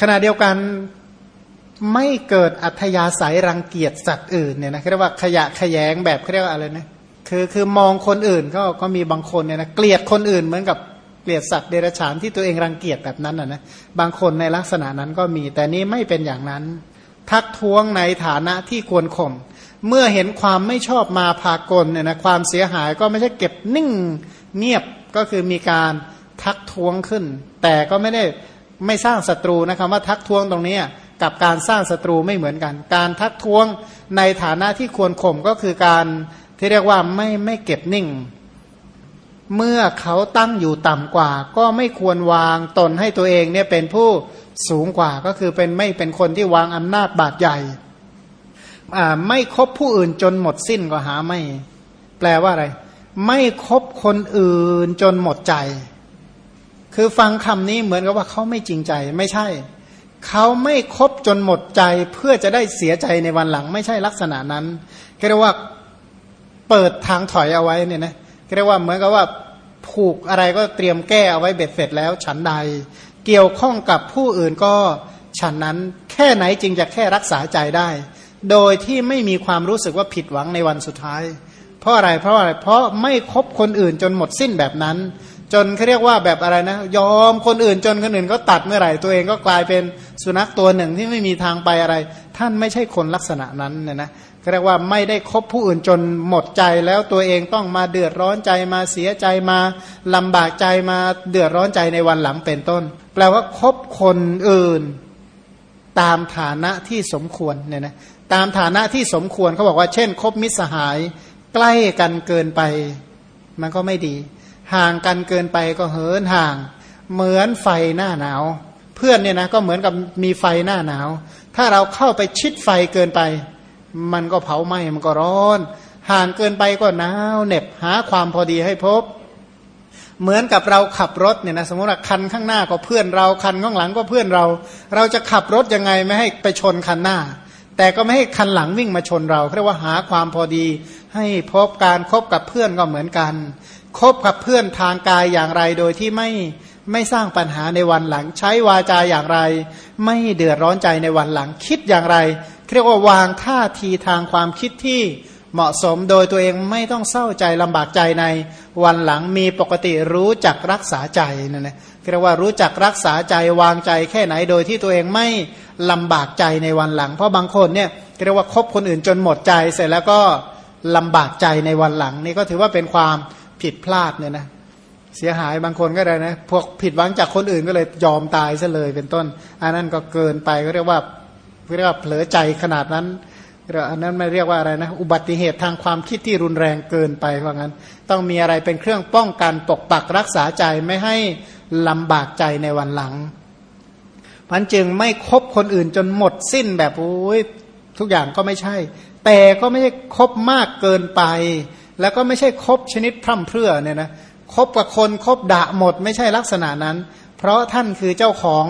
ขณะเดียวกันไม่เกิดอัธยาศัยรังเกียจสัตว์อื่นเนี่ยนะเรียกว่าขยะขยงแบบเรียกว่าอะไรนะคือคือมองคนอื่นก็ก็มีบางคนเนี่ยนะเกลียดคนอื่นเหมือนกับเกลียดสัตว์เดรัจฉานที่ตัวเองรังเกียจแบบนั้นนะนะบางคนในลักษณะนั้นก็มี แต่นี้ไม่เป็นอย่างนั้น ทักท้วงในฐานะที่ควรข่มเมื่อเห็นความไม่ชอบมาพากลเนี่ยนะความเสียหายก็ไม่ใช่เก็บนิ่งเงียบก็คือมีการทักท้วงขึ้น แต่ก็ไม่ได้ ไม่สร้างศัตรูนะครับว่าทักท้วงตรงนี้กับการสร้างศัตรูไม่เหมือนกัน การทักท้วงในฐานะที่ควรข่มก็คือการที่เรียกว่าไม่ไม่เก็บนิ่ง เมื่อเขาตั้งอยู่ต่ำกว่า ก็ไม่ควรวางตนให้ตัวเองเนี่ยเป็นผู้สูงกว่าก็คือเป็นไม่เป็นคนที่วางอำนาจบาดใหญ่ไม่คบผู้อื่นจนหมดสิ้นก็หาไม่ แปลว่าอะไร ไม่คบคนอื่นจนหมดใจ คือฟังคำนี้เหมือนกับว่าเขาไม่จริงใจไม่ใช่ เขาไม่คบจนหมดใจเพื่อจะได้เสียใจในวันหลัง ไม่ใช่ลักษณะนั้นเรียกว่าเปิดทางถอยเอาไว้เนี่ยนะเรียกว่าเหมือนกับว่าผูกอะไรก็เตรียมแก้เอาไว้เบ็ดเสร็จแล้ว ฉันใด เกี่ยวข้องกับผู้อื่นก็ฉันนั้นแค่ไหนจึงจะแค่รักษาใจได้ โดยที่ไม่มีความรู้สึกว่าผิดหวังในวันสุดท้าย เพราะอะไรเพราะอะไรเพราะไม่คบคนอื่นจนหมดสิ้นแบบนั้น จนเขาเรียกว่าแบบอะไรนะ ยอมคนอื่นจนคนอื่นก็ตัดเมื่อไหร่ตัวเองก็กลายเป็นสุนัขตัวหนึ่งที่ไม่มีทางไปอะไร ท่านไม่ใช่คนลักษณะนั้นเนี่ยนะเขาเรียกว่าไม่ได้คบผู้อื่นจนหมดใจแล้วตัวเองต้องมาเดือดร้อนใจมาเสียใจมาลำบากใจมาเดือดร้อนใจในวันหลังเป็นต้น แปลว่าคบคนอื่นตามฐานะที่สมควรเนี่ยนะตามฐานะที่สมควรเขาบอกว่าเช่น คบมิตรสหาย ใกล้กันเกินไป มันก็ไม่ดี ห่างกันเกินไปก็เหินห่าง เหมือนไฟหน้าหนาว เพื่อนเนี่ยนะก็เหมือนกับมีไฟหน้าหนาว ถ้าเราเข้าไปชิดไฟเกินไป มันก็เผาไหม้มันก็ร้อน ห่างเกินไปก็หนาวเหน็บหาความพอดีให้พบ เหมือนกับเราขับรถเนี่ยนะสมมติว่าคันข้างหน้าก็เพื่อนเราคันข้างหลังก็เพื่อนเรา เราจะขับรถยังไงไม่ให้ไปชนคันหน้า แต่ก็ไม่ให้คันหลังวิ่งมาชนเราเรียกว่าหาความพอดี ให้พบการครบกับเพื่อนก็เหมือนกัน คบกับเพื่อนทางกายอย่างไรโดยที่ไม่ไม่สร้างปัญหาในวันหลัง ใช้วาจาอย่างไร ไม่เดือดร้อนใจในวันหลัง คิดอย่างไรเรียกว่าวางท่าทีทางความคิดที่เหมาะสมโดยตัวเองไม่ต้องเศร้าใจลำบากใจในวันหลังมีปกติรู้จักรักษาใจนั่นแหละเรียกว่ารู้จักรักษาใจวางใจแค่ไหนโดยที่ตัวเองไม่ลำบากใจในวันหลัง เพราะบางคนเนี่ยเรียกว่าคบคนอื่นจนหมดใจเสร็จแล้วก็ลำบากใจในวันหลังนี่ก็ถือว่าเป็นความ ผิดพลาดเนี่ยนะเสียหายบางคนก็ได้นะพวกผิดหวังจากคนอื่นก็เลยยอมตายซะเลยเป็นต้น อันนั้นก็เกินไปก็เรียกว่าเรียกว่าเผลอใจขนาดนั้นอันนั้นไม่เรียกว่าอะไรนะ อุบัติเหตุทางความคิดที่รุนแรงเกินไปว่างั้น ต้องมีอะไรเป็นเครื่องป้องกันปกปักรักษาใจไม่ให้ลำบากใจในวันหลังมันจึงไม่คบคนอื่นจนหมดสิ้นแบบโอ้ยทุกอย่างก็ไม่ใช่ แต่ก็ไม่ใช่คบมากเกินไป แล้วก็ไม่ใช่คบชนิดพร่ำเพรื่อเนี่ยนะคบกับคนคบด่าหมด ไม่ใช่ลักษณะนั้น เพราะท่านคือเจ้าของ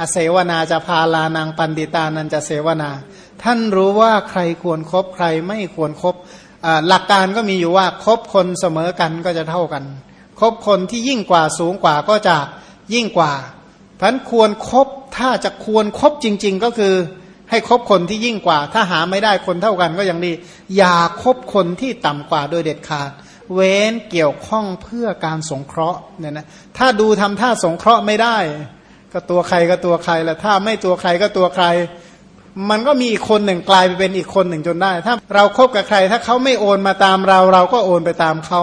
อเสวนาจะพาลานางปันติตานันจะเสวนา ท่านรู้ว่าใครควรครบใครไม่ควรครบหลักการก็มีอยู่ว่าคบคนเสมอกันก็จะเท่ากันคบคนที่ยิ่งกว่าสูงกว่าก็จะยิ่งกว่าพันควรครบถ้าจะควรครบจริง ๆ ก็คือ ให้คบคนที่ยิ่งกว่า ถ้าหาไม่ได้คนเท่ากันก็ยังดี อย่าคบคนที่ต่ำกว่าโดยเด็ดขาด เว้นเกี่ยวข้องเพื่อการสงเคราะห์เนี่ยนะถ้าดูทำท่าสงเคราะห์ไม่ได้ ก็ตัวใครก็ตัวใครแหละถ้าไม่ตัวใครก็ตัวใคร มันก็มีอีกคนหนึ่งกลายไปเป็นอีกคนหนึ่งจนได้ ถ้าเราครบกับใคร ถ้าเขาไม่โอนมาตามเรา เราก็โอนไปตามเขา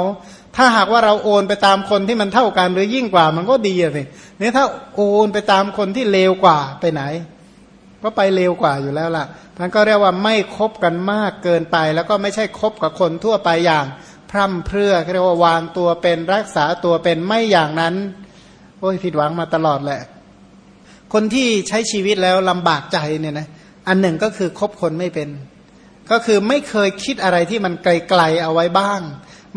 ถ้าหากว่าเราโอนไปตามคนที่มันเท่ากันหรือยิ่งกว่ามันก็ดีสินี่ถ้าโอนไปตามคนที่เลวกว่าไปไหน ก็ไปเลวกว่าอยู่แล้วล่ะท่านก็เรียกว่าไม่คบกันมากเกินไป แล้วก็ไม่ใช่คบกับคนทั่วไปอย่าง พร่ำเพรื่อเรียกว่าวางตัวเป็นรักษาตัวเป็นไม่อย่างนั้นโอ้ยผิดหวังมาตลอดแหละ คนที่ใช้ชีวิตแล้วลำบากใจเนี่ยนะอันหนึ่งก็คือคบคนไม่เป็น ก็คือไม่เคยคิดอะไรที่มันไกลๆเอาไว้บ้าง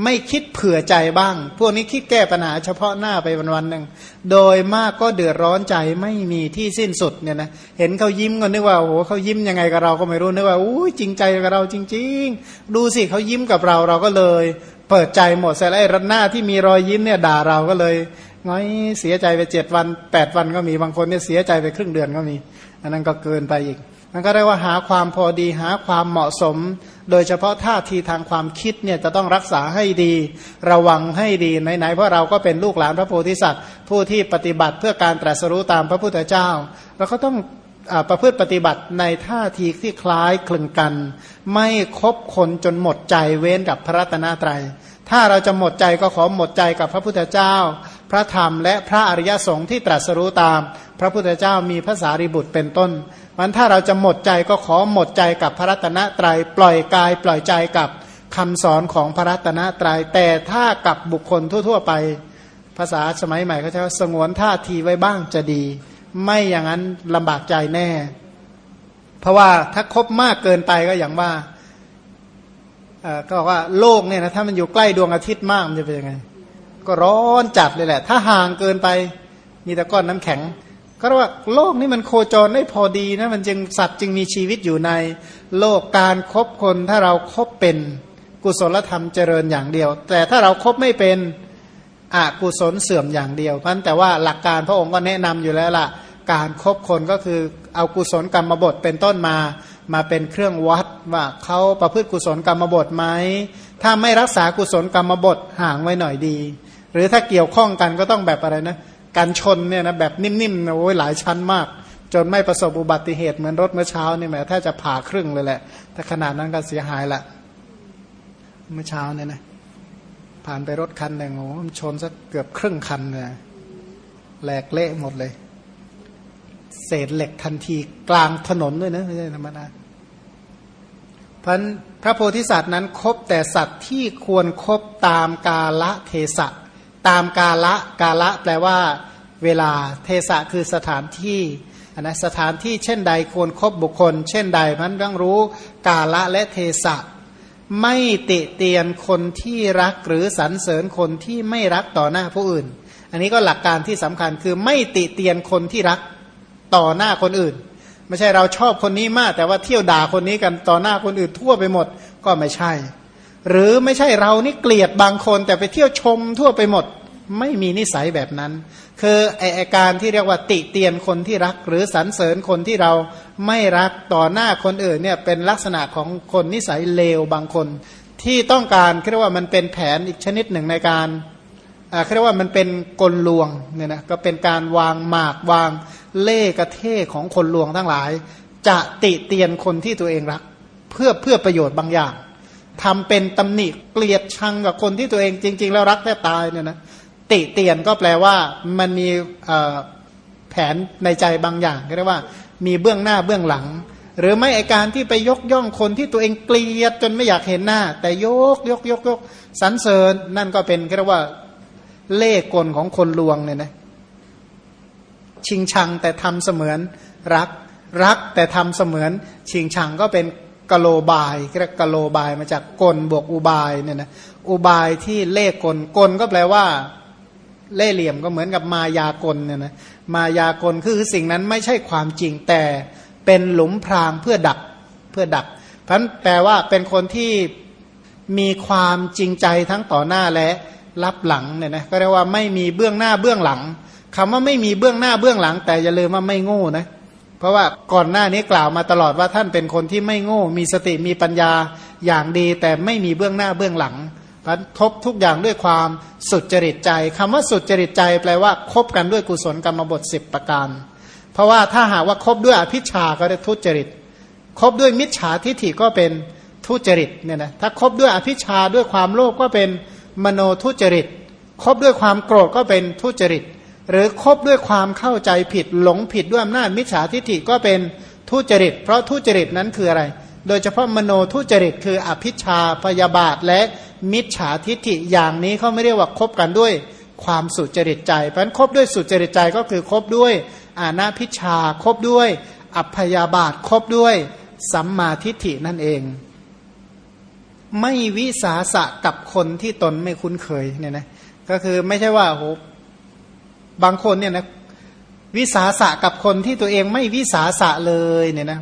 ไม่คิดเผื่อใจบ้าง พวกนี้คิดแก้ปัญหาเฉพาะหน้าไปวันวันหนึ่ง โดยมากก็เดือดร้อนใจไม่มีที่สิ้นสุดเนี่ยนะ เห็นเขายิ้มก็นึกว่าโอ้โหเขายิ้มยังไงกับเราก็ไม่รู้นึกว่าอู้จริงใจกับเราจริง ๆ ดูสิเขายิ้มกับเราเราก็เลย เปิดใจหมดแต่ไอ้รัหน้าที่มีรอยยิ้มเนี่ยด่าเราก็เลยน้อยเสียใจไปเจ็ดวันแปดวันก็มีบางคนเนี่ยเสียใจไปครึ่งเดือนก็มี อันนั้นก็เกินไปอีก มันก็เรียกว่าหาความพอดีหาความเหมาะสม โดยเฉพาะท่าทีทางความคิดเนี่ยจะต้องรักษาให้ดี ระวังให้ดีไหนๆเพราะเราก็เป็นลูกหลานพระโพธิสัตว์ ผู้ที่ปฏิบัติเพื่อการตรัสรู้ตามพระพุทธเจ้าเราก็ต้องประพฤติปฏิบัติในท่าทีที่คล้ายคลึงกัน ไม่คบคนจนหมดใจเว้นกับพระรัตนตรยัย ถ้าเราจะหมดใจก็ขอหมดใจกับพระพุทธเจ้า พระธรรมและพระอริยสงฆ์ที่ตรัสรู้ตาม พระพุทธเจ้ามีภาษาริบุตรเป็นต้น มันถ้าเราจะหมดใจก็ขอหมดใจกับพระรัตนตรยัยปล่อยกายปล่อยใจกับคำสอนของพระรัตนตรยัยแต่ถ้ากับบุคคลทั่ว ๆ ไป ภาษาสมัยใหม่เขาจะสงวนท่าทีไว้บ้างจะดี ไม่อย่างนั้นลำบากใจแน่ เพราะว่าถ้าคบมากเกินไปก็อย่างว่าก็บอกว่าโลกเนี่ยนะถ้ามันอยู่ใกล้ดวงอาทิตย์มากมันจะเป็นยังไง ก็ร้อนจัดเลยแหละ ถ้าห่างเกินไป มีแต่ก้อนน้ำแข็ง ก็เรียกว่าโลกนี้มันโคจรได้พอดีนะมันจึงสัตว์จึงมีชีวิตอยู่ในโลกการครบคนถ้าเราครบเป็นกุศลธรรมเจริญอย่างเดียว แต่ถ้าเราครบไม่เป็นอกุศลเสื่อมอย่างเดียวเพราะแต่ว่าหลักการพระองค์ก็แนะนำอยู่แล้วล่ะ การครบคนก็คือเอากุศลกรรมบทเป็นต้นมา มาเป็นเครื่องวัดว่าเขาประพฤติกุศลกรรมบทไหมถ้าไม่รักษากุศลกรรมบทห่างไว้หน่อยดี หรือถ้าเกี่ยวข้องกันก็ต้องแบบอะไรนะ การชนเนี่ยนะแบบนิ่มๆนะโอ้ยหลายชั้นมาก จนไม่ประสบอุบัติเหตุเหมือนรถเมื่อเช้านี่แหมถ้าจะผ่าครึ่งเลยแหละ แต่ขนาดนั้นก็เสียหายละเมื่อเช้าเนี่ยนะผ่านไปรถคันหนึ่งโอ้ชนสักเกือบครึ่งคันเลยแหลกเละหมดเลย เศษเหล็กทันทีกลางถนนด้วยนะไม่ใช่ธรรมดาพันพระโพธิสัตว์นั้นคบแต่สัตว์ที่ควรครบตามกาละเทศะ ตามกาละกาละแปลว่า เวลาเทศะคือสถานที่นะสถานที่เช่นใดควรครบบุคคล เช่นใดพันต้องรู้กาละและเทศะไม่ติเตียนคนที่รักหรือสรรเสริญคนที่ไม่รักต่อหน้าผู้อื่น อันนี้ก็หลักการที่สำคัญคือไม่ติเตียนคนที่รักต่อหน้าคนอื่น ไม่ใช่เราชอบคนนี้มาก แต่ว่าเที่ยวด่าคนนี้กันต่อหน้าคนอื่นทั่วไปหมดก็ไม่ใช่ หรือไม่ใช่เรานี่เกลียดบางคน แต่ไปเที่ยวชมทั่วไปหมด ไม่มีนิสัยแบบนั้น คือไออาการที่เรียกว่าติเตียนคนที่รัก หรือสรรเสริญคนที่เราไม่รักต่อหน้าคนอื่นเนี่ยเป็นลักษณะของคนนิสัยเลวบางคน ที่ต้องการเรียกว่ามันเป็นแผนอีกชนิดหนึ่งในการเรียกว่ามันเป็นกลลวงเนี่ยนะก็เป็นการวางหมากวางเล่กระเท่ของคนลวงทั้งหลาย จะติเตียนคนที่ตัวเองรัก เพื่อเพื่อประโยชน์บางอย่าง ทำเป็นตำหนิเกลียดชังกับคนที่ตัวเองจริง ๆ แล้วรักแทบตายเนี่ยนะติเตียนก็แปลว่ามันมีแผนในใจบางอย่างเรียกว่า มีเบื้องหน้าเบื้องหลัง หรือไม่ไอการที่ไปยกย่องคนที่ตัวเองเกลียดจนไม่อยากเห็นหน้า แต่ยกยกยกยกสรรเสริญนั่นก็เป็นเรียกว่าเล่กลของคนลวงเนี่ยนะชิงชังแต่ทำเสมือนรักรักแต่ทำเสมือน ชิงชังก็เป็น กโลบายเรียกกโลบายมาจากกลบวกอุบายเนี่ยนะอุบายที่เล่กลกลก็แปลว่า เล่เหลี่ยมก็เหมือนกับมายากลเนี่ยนะมายากลคือสิ่งนั้นไม่ใช่ความจริงแต่เป็นหลุมพรางเพื่อดักเพื่อดักพันแปลว่าเป็นคนที่มีความจริงใจทั้งต่อหน้าและรับหลังเนี่ยนะก็เรียกว่าไม่มีเบื้องหน้าเบื้องหลังคำว่าไม่มีเบื้องหน้าเบื้องหลัง แต่อย่าลืมว่าไม่โง่นะเพราะว่าก่อนหน้านี้กล่าวมาตลอดว่าท่านเป็นคนที่ไม่โง่ มีสติมีปัญญาอย่างดี แต่ไม่มีเบื้องหน้าเบื้องหลังพันทบทุกอย่างด้วยความสุดจริตใจคำว่าสุดจริตใจแปลว่าคบกันด้วยกุศลกรรมบทสิบประการ เพราะว่าถ้าหากว่าคบด้วยอภิชาก็ได้ทุจริตคบด้วยมิจฉาทิฐิก็เป็นทุจริตเนี่ยนะถ้าคบด้วยอภิชาด้วยความโลภกก็เป็นมโนทุจริตคบด้วยความโกรธก็เป็นทุจริต หรือคบด้วยความเข้าใจผิดหลงผิดด้วยอำนาจมิจฉาทิฐิก็เป็นทุจริต เพราะทุจริตนั้นคืออะไร โดยเฉพาะมโนทุจริตคืออภิชาพยาบาทและมิจฉาทิฏฐิอย่างนี้เขาไม่เรียกว่าคบกันด้วยความสุจริตใจ เพราะนั้นคบด้วยสุจริตใจก็คือคบด้วยอาณาพิชาคบด้วย อัพยาบาทคบด้วยสัมมาทิฏฐินั่นเอง ไม่วิสาสะกับคนที่ตนไม่คุ้นเคยเนี่ยนะก็คือไม่ใช่ว่าโห บางคนเนี่ยนะวิสาสะกับคนที่ตัวเองไม่วิสาสะเลยเนี่ยนะ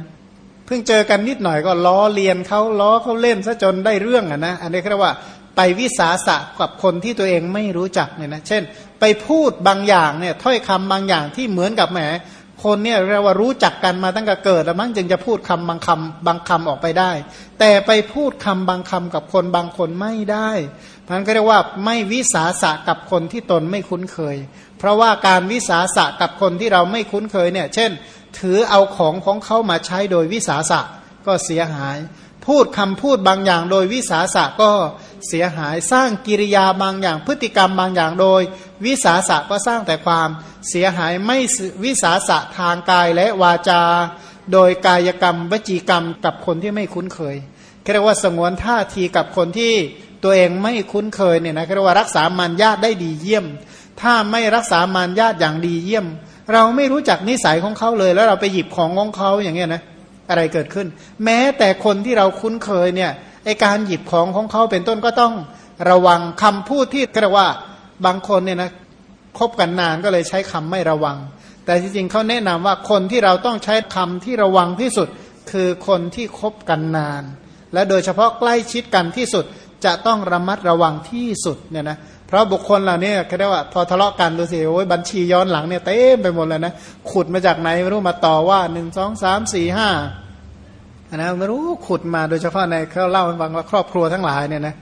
เพิ่งเจอกันนิดหน่อยก็ล้อเลียนเขาล้อเขาเล่นซะจนได้เรื่องอะนะอันนี้เรียกว่าไปวิสาสะกับคนที่ตัวเองไม่รู้จักเนี่ยนะเช่น ไปพูดบางอย่างเนี่ยถ้อยคำบางอย่างที่เหมือนกับแหมคนเนี่ยเรียกว่ารู้จักกันมาตั้งแต่เกิดแล้วมั้งจึงจะพูดคำบางคำบางคำออกไปได้ แต่ไปพูดคำบางคำกับคนบางคนไม่ได้พันก็เรียกว่าไม่วิสาสะกับคนที่ตนไม่คุ้นเคย เพราะว่าการวิสาสะกับคนที่เราไม่คุ้นเคยเนี่ย เช่น ถือเอาของของเขามาใช้โดยวิสาสะก็เสียหาย พูดคำพูดบางอย่างโดยวิสาสะก็เสียหาย สร้างกิริยาบางอย่าง พฤติกรรมบางอย่างโดย วิสาสะก็สร้างแต่ความเสียหายไม่วิสาสะทางกายและวาจา โดยกายกรรมวจีกรรมกับคนที่ไม่คุ้นเคยเรียกว่าสงวนท่าทีกับคนที่ตัวเองไม่คุ้นเคยเนี่ยนะเรียกว่ารักษามารยาทได้ดีเยี่ยม ถ้าไม่รักษามารยาทอย่างดีเยี่ยม เราไม่รู้จักนิสัยของเขาเลย แล้วเราไปหยิบของของเขาอย่างเงี้ยนะอะไรเกิดขึ้น แม้แต่คนที่เราคุ้นเคยเนี่ยไอการหยิบของของเขาเป็นต้นก็ต้องระวังคำพูดที่เรียกว่าบางคนเนี่ยนะคบกันนานก็เลยใช้คำไม่ระวัง แต่จริงๆเขาแนะนำว่าคนที่เราต้องใช้คำที่ระวังที่สุด คือคนที่คบกันนาน และโดยเฉพาะใกล้ชิดกันที่สุด จะต้องระมัดระวังที่สุดเนี่ยนะเพราะบุคคลเหล่านี้เขาเรียกว่าพอทะเลาะกันดูสิโอ้ยบัญชีย้อนหลังเนี่ยเต็มไปหมดเลยนะขุดมาจากไหนไม่รู้มาต่อว่าหนึ่งสองสามสี่ห้านะไม่รู้ขุดมาโดยเฉพาะในเขาเล่าให้ฟังว่าครอบครัวทั้งหลายเนี่ยนะ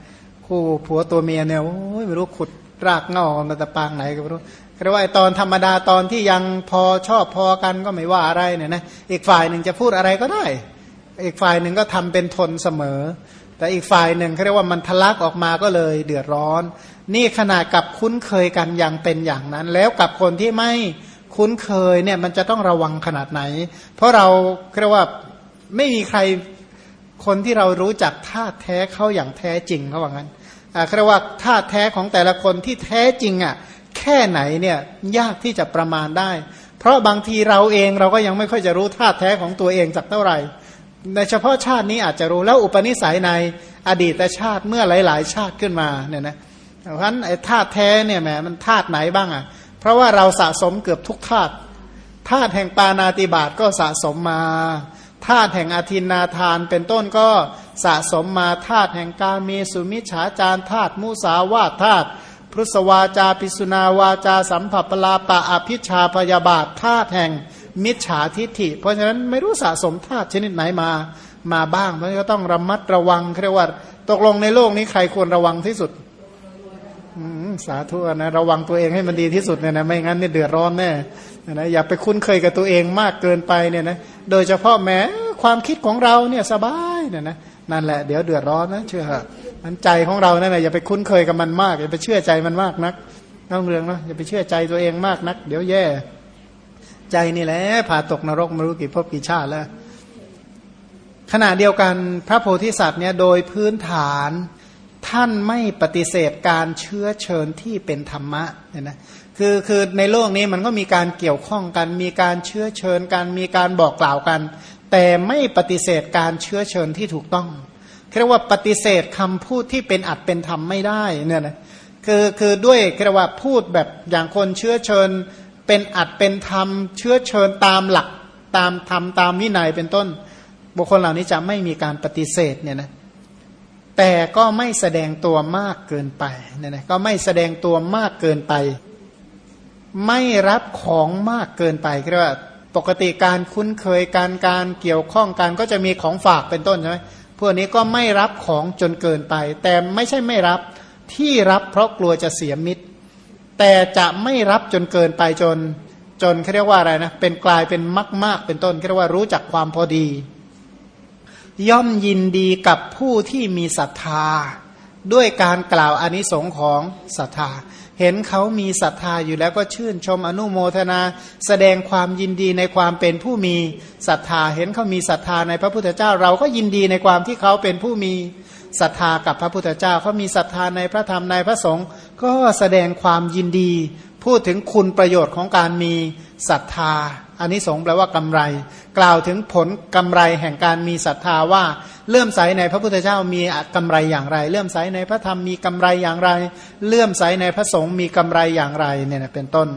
คู่ผัวตัวเมียเนี่ยโอ้ยไม่รู้ขุดรากเงามาต่ปางไหนก็ไม่รู้เรียกว่าตอนธรรมดาตอนที่ยังพอชอบพอกันก็ไม่ว่าอะไรเนี่ยนะอีกฝ่ายหนึ่งจะพูดอะไรก็ได้ อีกฝ่ายหนึ่งก็ทำเป็นทนเสมอ แต่อีกฝ่ายหนึ่งเขาเรียกว่ามันทะลักออกมาก็เลยเดือดร้อน นี่ขนาดกับคุ้นเคยกันอย่างเป็นอย่างนั้น แล้วกับคนที่ไม่คุ้นเคยเนี่ยมันจะต้องระวังขนาดไหน เพราะเราเรียกว่าไม่มีใครคนที่เรารู้จักท่าแท้เขาอย่างแท้จริงเขาว่างั้นอ่าเรียกว่าท่าแท้ของแต่ละคนที่แท้จริงอะแค่ไหนเนี่ยยากที่จะประมาณได้ เพราะบางทีเราเองเราก็ยังไม่ค่อยจะรู้ท่าแท้ของตัวเองจากเท่าไหร่ ในเฉพาะชาตินี้อาจจะรู้แล้วอุปนิสัยในอดีตชาติเมื่อหลาย ๆ ชาติขึ้นมาเนี่ยนะเพราะฉะนั้นไอ้ธาตุแท้เนี่ยแหมมันธาตุไหนบ้างอะ เพราะว่าเราสะสมเกือบทุกธาตุธาตุแห่งปานาติบาตก็สะสมมาธาตุแห่งอธินาทานเป็นต้นก็สะสมมาธาตุแห่งกาเมสุมิฉาจารธาตุมุสาวาธาตุพุทธวาจาปิสุนาวาจาสัมผัสปลาปะอภิชาพยาบาทธาตุแห่ง มิจฉาทิฏฐิ เพราะฉะนั้นไม่รู้สะสมธาตุชนิดไหนมามาบ้างเพราะฉะนั้นก็ต้องระมัดระวังเรียกว่าตกลงในโลกนี้ใครควรระวังที่สุดสาธุนะระวังตัวเองให้มันดีที่สุดเนี่ยนะไม่งั้นเนี่ยเดือดร้อนแน่นะอย่าไปคุ้นเคยกับตัวเองมากเกินไปเนี่ยนะโดยเฉพาะแม้ความคิดของเราเนี่ยสบายเนี่ยนะนั่นแหละเดี๋ยวเดือดร้อนนะเชื่อมันใจของเรานั่นแหละอย่าไปคุ้นเคยกับมันมากอย่าไปเชื่อใจมันมากนักน้องเรืองนะอย่าไปเชื่อใจตัวเองมากนัก เดี๋ยวแย่ ใจนี่แหละผ่าตกนรกไม่รู้กี่พกี่ชาติแล้ว ขณะเดียวกันพระโพธิสัตว์เนี่ยโดยพื้นฐานท่านไม่ปฏิเสธการเชื้อเชิญที่เป็นธรรมะเนี่ยนะคือคือในโลกนี้มันก็มีการเกี่ยวข้องกัน มีการเชื้อเชิญกัน มีการบอกกล่าวกัน แต่ไม่ปฏิเสธการเชื้อเชิญที่ถูกต้องเรียกว่าปฏิเสธคำพูดที่เป็นอัดเป็นธรรมไม่ได้เนี่ยนะคือคือด้วยเรียกว่าพูดแบบอย่างคนเชื้อเชิญ เป็นอัดเป็นธรรม เชื้อเชิญตามหลักตามธรรมตามวินัยเป็นต้น บุคคลเหล่านี้จะไม่มีการปฏิเสธเนี่ยนะแต่ก็ไม่แสดงตัวมากเกินไปเนี่ยนะก็ไม่แสดงตัวมากเกินไป ไม่รับของมากเกินไปเรียกว่าปกติการคุ้นเคยการการเกี่ยวข้องกันก็จะมีของฝากเป็นต้นใช่ไหมพวกนี้ก็ไม่รับของจนเกินไป แต่ไม่ใช่ไม่รับที่รับเพราะกลัวจะเสียมิตร แต่จะไม่รับจนเกินไปจนจนเขาเรียกว่าอะไรนะเป็นกลายเป็นมากมากเป็นต้นเขาเรียกว่ารู้จักความพอดี ย่อมยินดีกับผู้ที่มีศรัทธา ด้วยการกล่าวอนิสงค์ของศรัทธา เห็นเขามีศรัทธาอยู่แล้วก็ชื่นชมอนุโมทนา แสดงความยินดีในความเป็นผู้มีศรัทธา เห็นเขามีศรัทธาในพระพุทธเจ้า เราก็ยินดีในความที่เขาเป็นผู้มี ศรัทธากับพระพุทธเจ้าเขามีศรัทธาในพระธรรมในพระสงฆ์ก็แสดงความยินดี พูดถึงคุณประโยชน์ของการมีศรัทธาอันนี้สงแปลว่ากำไร กล่าวถึงผลกำไรแห่งการมีศรัทธาว่าเลื่อมใสในพระพุทธเจ้ามีกำไรอย่างไรเลื่อมใสในพระธรรมมีกำไรอย่างไร เลื่อมใสในพระสงฆ์มีกำไรอย่างไรเนี่ยเป็นต้น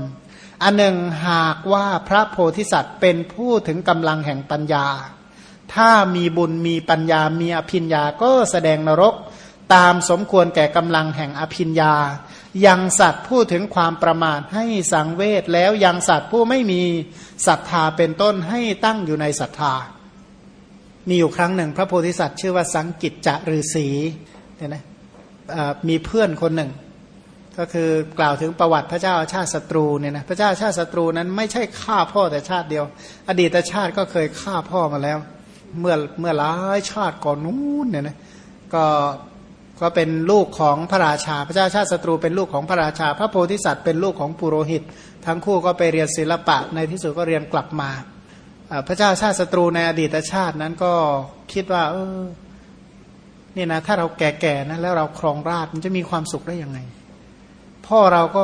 อันหนึ่งหากว่าพระโพธิสัตว์เป็นผู้ถึงกำลังแห่งปัญญา ถ้ามีบุญมีปัญญา มีอภิญญาก็แสดงนรก ตามสมควรแก่กำลังแห่งอภิญญา ยังสัตว์ผู้ถึงความประมาทให้สังเวชแล้วยังสัตว์ผู้ไม่มีศรัทธาเป็นต้นให้ตั้งอยู่ในศรัทธา มีอยู่ครั้งหนึ่ง พระโพธิสัตว์ชื่อว่าสังกิจจะฤาษีเนี่ยนะมีเพื่อนคนหนึ่ง ก็คือกล่าวถึงประวัติพระเจ้าชาติศัตรูเนี่ยนะพระเจ้าชาติศัตรูนั้นไม่ใช่ฆ่าพ่อแต่ชาติเดียว อดีตชาติก็เคยฆ่าพ่อมาแล้ว เมื่อเมื่อหลายชาติก่อนนู้นเนี่ยนะก็ก็เป็นลูกของพระราชา พระเจ้าชาติศัตรูเป็นลูกของพระราชา พระโพธิสัตว์เป็นลูกของปุโรหิต ทั้งคู่ก็ไปเรียนศิลปะในที่สุดก็เรียนกลับมาพระเจ้าชาติศัตรูในอดีตชาตินั้นก็คิดว่า เออนี่นะถ้าเราแก่ๆนะแล้วเราครองราชมันจะมีความสุขได้ยังไง พ่อเราก็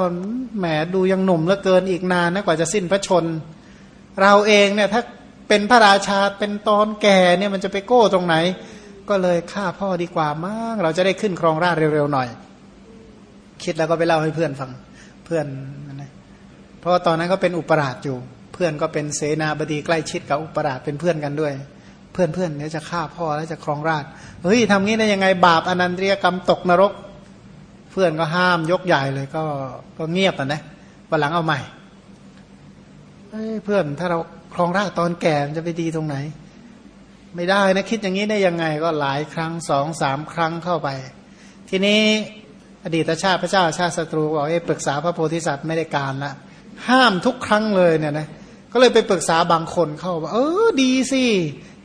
แหมดูยังหนุ่มเหลือเกินอีกนานนะกว่าจะสิ้นพระชน เราเองเนี่ยถ้า เป็นพระราชาเป็นตอนแก่เนี่ยมันจะไปโก้ตรงไหน ก็เลยฆ่าพ่อดีกว่ามั้งเราจะได้ขึ้นครองราชเร็วๆหน่อย คิดแล้วก็ไปเล่าให้เพื่อนฟังเพื่อนนะเพราะตอนนั้นก็เป็นอุปราชอยู่ เพื่อนก็เป็นเสนาบดีใกล้ชิดกับอุปราชเป็นเพื่อนกันด้วย เพื่อนเพื่อนเนี่ยจะฆ่าพ่อแล้วจะครองราชเฮ้ยทำงี้ได้ยังไงบาปอนันตริยกรรมตกนรก เพื่อนก็ห้ามยกใหญ่เลยก็ก็เงียบอะนะวันหลังเอาใหม่เพื่อนถ้าเรา ครองราชตอนแก่จะไปดีตรงไหน ไม่ได้นะคิดอย่างนี้ได้ยังไงก็หลายครั้งสองสามครั้งเข้าไป ทีนี้อดีตชาติพระเจ้าชาติศัตรูบอกเอ้ปรึกษาพระโพธิสัตว์ไม่ได้การละห้ามทุกครั้งเลยเนี่ยนะก็เลยไปปรึกษาบางคนเข้าว่าเออดีสิ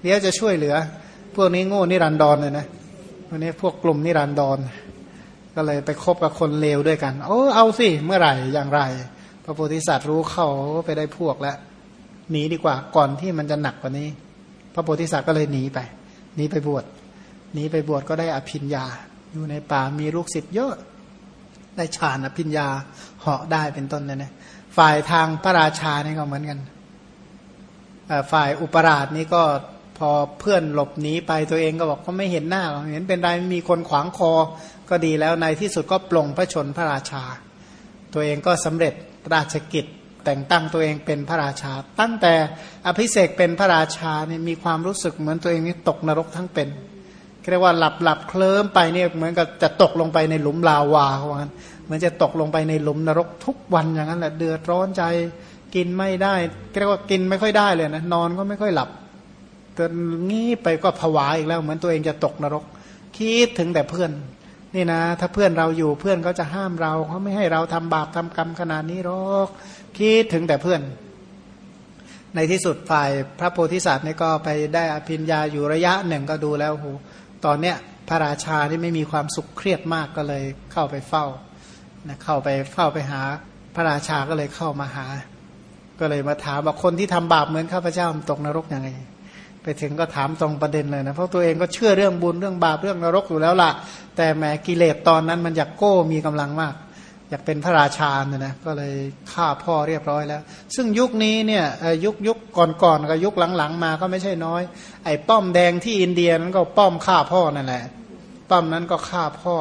เดี๋ยวจะช่วยเหลือ พวกนี้โง่นิรันดรเลยนะวันนี้พวกกลุ่มนิรันดรก็เลยไปคบกับคนเลวด้วยกัน โอ้เอาสิเมื่อไหร่อย่างไร พระโพธิสัตว์รู้เข้าไปได้พวกแล้ว หนีดีกว่า ก่อนที่มันจะหนักกว่านี้ พระโพธิสัตว์ก็เลยหนีไปหนีไปบวชหนีไปบวชก็ได้อภิญญา อยู่ในป่ามีลูกศิษย์เยอะ ได้ฌานอภิญญาเหาะได้เป็นต้นเนี่ยนะฝ่ายทางพระราชานี่ก็เหมือนกันฝ่ายอุปราชนี่ก็พอเพื่อนหลบหนีไปตัวเองก็บอกก็ไม่เห็นหน้าเห็นเป็นไรมีคนขวางคอก็ดีแล้วในที่สุดก็ปลงพระชนพระราชา ตัวเองก็สำเร็จราชกิจ แต่งตั้งตัวเองเป็นพระราชา ตั้งแต่อภิเษกเป็นพระราชาเนี่ยมีความรู้สึกเหมือนตัวเองนี่ตกนรกทั้งเป็นเรียกว่าหลับหลับเคลิ้มไปเนี่ยเหมือนกับจะตกลงไปในหลุมลาวาเขาบอกันเหมือนจะตกลงไปในหลุมนรกทุกวันอย่างนั้นแหละเดือดร้อนใจกินไม่ได้เรียกว่ากินไม่ค่อยได้เลยนะนอนก็ไม่ค่อยหลับเกิดงี้ไปก็ผวาอีกแล้ว เหมือนตัวเองจะตกนรก คิดถึงแต่เพื่อน นี่นะ ถ้าเพื่อนเราอยู่เพื่อนก็จะห้ามเราเขาไม่ให้เราทำบาปทำกรรมขนาดนี้หรอก คิดถึงแต่เพื่อน ในที่สุดฝ่ายพระโพธิสัตว์นี่ก็ไปได้อภิญญาอยู่ระยะหนึ่งก็ดูแล้วโหตอนเนี้ยพระราชาที่ไม่มีความสุขเครียดมากก็เลยเข้าไปเฝ้านะเข้าไปเฝ้าไปหาพระราชาก็เลยเข้ามาหา ก็เลยมาถามว่าคนที่ทำบาปเหมือนข้าพเจ้าตกนรกยังไง ไปถึงก็ถามตรงประเด็นเลยนะเพราะตัวเองก็เชื่อเรื่องบุญเรื่องบาปเรื่องนรกอยู่แล้วล่ะ แต่แหมกิเลสตอนนั้นมันอยากโก้มีกำลังมาก อยากเป็นพระราชาเนี่ยนะก็เลยฆ่าพ่อเรียบร้อยแล้ว ซึ่งยุคนี้เนี่ยยุคยุคก่อนๆกับยุคหลังๆ มาก็ไม่ใช่น้อย ไอ้ป้อมแดงที่อินเดียนั้นก็ป้อมฆ่าพ่อนั่นแหละป้อมนั้นก็ฆ่าพ่อ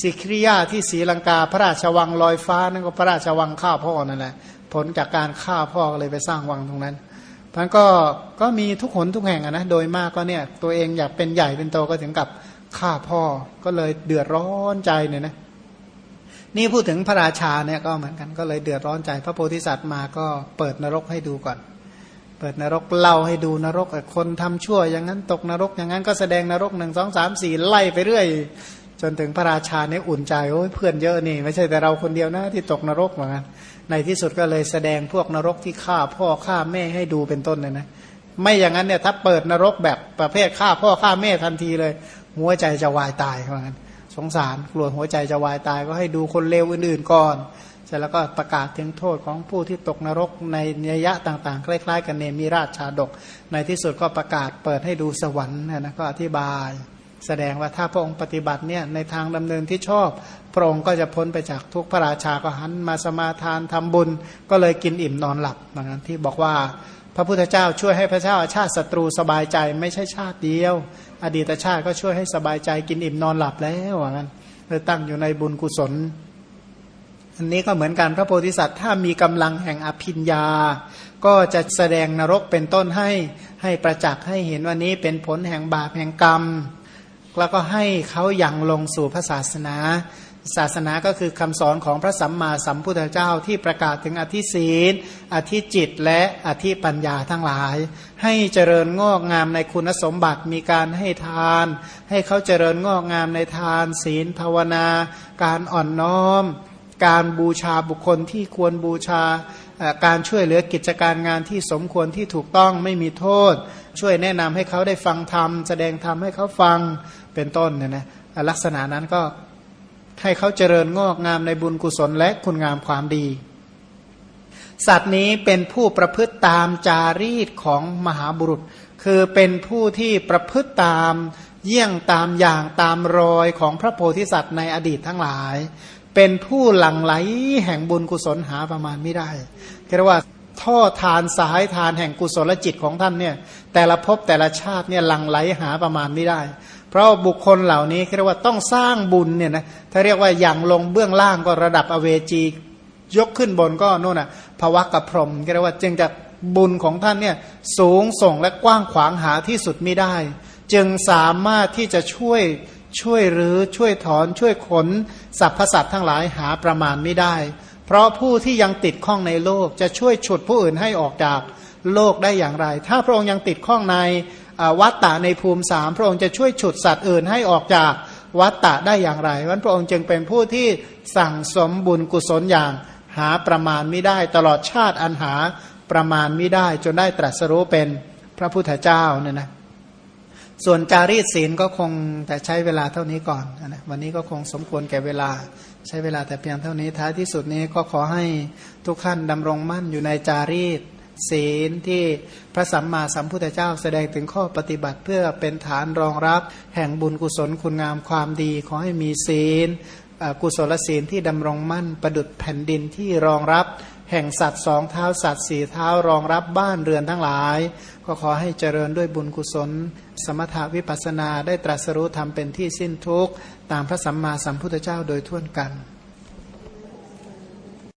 สิคริยาที่ศรีลังกาพระราชวังลอยฟ้านั่นก็พระราชวังฆ่าพ่อนั่นแหละผลจากการฆ่าพ่อก็เลยไปสร้างวังตรงนั้นพันก็ก็มีทุกหนทุกแห่งนะโดยมากก็เนี่ยตัวเองอยากเป็นใหญ่เป็นโตก็ถึงกับฆ่าพ่อก็เลยเดือดร้อนใจเนี่ยนะ นี่พูดถึงพระราชาเนี่ยก็เหมือนกันก็เลยเดือดร้อนใจพระโพธิสัตว์มาก็เปิดนรกให้ดูก่อน เปิดนรกเล่าให้ดูนรกคนทำชั่ว อย่างนั้นตกนรกอย่างนั้นก็แสดงนรกหนึ่งสองสามสี่ไล่ไปเรื่อย จนถึงพระราชาเนี่ยอุ่นใจโอ้ยเพื่อนเยอะนี่ ไม่ใช่แต่เราคนเดียวนะที่ตกนรกเหมือนกันในที่สุดก็เลยแสดงพวกนรกที่ฆ่าพ่อฆ่าแม่ให้ดูเป็นต้นเลยนะไม่อย่างนั้นเนี่ยถ้าเปิดนรกแบบประเภทฆ่าพ่อฆ่าแม่ทันทีเลย หัวใจจะวายตายเหมือนกัน งสาร กลัวหัวใจจะวายตายก็ให้ดูคนเลวอื่นๆก่อนเสร็จแล้วก็ประกาศถึงโทษของผู้ที่ตกนรกในนิยะต่างๆ คล้ายๆ กันเนมีราชชาดก ในที่สุดก็ประกาศเปิดให้ดูสวรรค์นะก็อธิบาย แสดงว่าถ้าพระองค์ปฏิบัติเนี่ยในทางดำเนินที่ชอบพระองค์ก็จะพ้นไปจากทุกพระราชาก็หันมาสมาทานทำบุญ ก็เลยกินอิ่มนอนหลับเหมือนกันที่บอกว่าพระพุทธเจ้าช่วยให้พระเจ้าชาติศัตรูสบายใจไม่ใช่ชาติเดียว อดีตชาติก็ช่วยให้สบายใจกินอิ่มนอนหลับแล้วว่างั้นเลยตั้งอยู่ในบุญกุศล อันนี้ก็เหมือนกันพระโพธิสัตว์ถ้ามีกำลังแห่งอภิญญา ก็จะแสดงนรกเป็นต้นให้ให้ประจักษ์ให้เห็นว่านี้เป็นผลแห่งบาปแห่งกรรม แล้วก็ให้เขายัางลงสู่พระศาสนา ศาสนาก็คือคำสอนของพระสัมมาสัมพุทธเจ้าที่ประกาศถึงอธิศีล อธิจิตและอธิปัญญาทั้งหลาย ให้เจริญงอกงามในคุณสมบัติมีการให้ทาน ให้เขาเจริญงอกงามในทาน ศีลภาวนา การอ่อนน้อม การบูชาบุคคลที่ควรบูชาการช่วยเหลือกิจการงานที่สมควรที่ถูกต้องไม่มีโทษ ช่วยแนะนำให้เขาได้ฟังธรรมแสดงธรรมให้เขาฟังเป็นต้นเนี่ยนะลักษณะนั้นก็ ให้เขาเจริญงอกงามในบุญกุศลและคุณงามความดี สัตว์นี้เป็นผู้ประพฤติตามจารีตของมหาบุรุษ คือเป็นผู้ที่ประพฤติตามเยี่ยงตามอย่างตามรอยของพระโพธิสัตว์ในอดีตทั้งหลาย เป็นผู้หลั่งไหลแห่งบุญกุศลหาประมาณไม่ได้เรียกว่า ท่อทานสายทานแห่งกุศลจิตของท่านเนี่ยแต่ละภพแต่ละชาติเนี่ยหลั่งไหลหาประมาณไม่ได้ เพราะบุคคลเหล่านี้เรียกว่าต้องสร้างบุญเนี่ยนะถ้าเรียกว่าอย่างลงเบื้องล่างก็ระดับอเวจียกขึ้นบนก็โน่นอะภวะกับพรหมเรียกว่าจึงจะบุญของท่านเนี่ยสูงส่งและกว้างขวางหาที่สุดไม่ได้ จึงสามารถที่จะช่วยช่วยหรือช่วยถอนช่วยขนสรรพสัตว์ทั้งหลายหาประมาณไม่ได้ เพราะผู้ที่ยังติดข้องในโลกจะช่วยฉุดผู้อื่นให้ออกจากโลกได้อย่างไร ถ้าพระองค์ยังติดข้องในวัตตะในภูมิสามพระองค์จะช่วยฉุดสัตว์อื่นให้ออกจากวัตตะได้อย่างไรวันพระองค์จึงเป็นผู้ที่สั่งสมบุญกุศลอย่างหาประมาณไม่ได้ ตลอดชาติอันหาประมาณไม่ได้ จนได้ตรัสรู้เป็นพระพุทธเจ้าเนี่ยนะ ส่วนจารีตศีลก็คงแต่ใช้เวลาเท่านี้ก่อนนะวันนี้ก็คงสมควรแก่เวลา ใช้เวลาแต่เพียงเท่านี้ท้ายที่สุดนี้ก็ขอให้ทุกท่านดำรงมั่นอยู่ในจารีตศีลที่พระสัมมาสัมพุทธเจ้าแสดงถึงข้อปฏิบัติเพื่อเป็นฐานรองรับ แห่งบุญกุศลคุณงามความดี ขอให้มีศีล กุศลศีลที่ดำรงมั่นประดุดแผ่นดินที่รองรับ แห่งสัตว์สองเท้าสัตว์สี่เท้ารองรับบ้านเรือนทั้งหลาย ก็ขอให้เจริญด้วยบุญกุศล สมถาวิปัสนาได้ตรัสรู้ทำเป็นที่สิ้นทุกข์ ตามพระสัมมาสัมพุทธเจ้าโดยทั่วกัน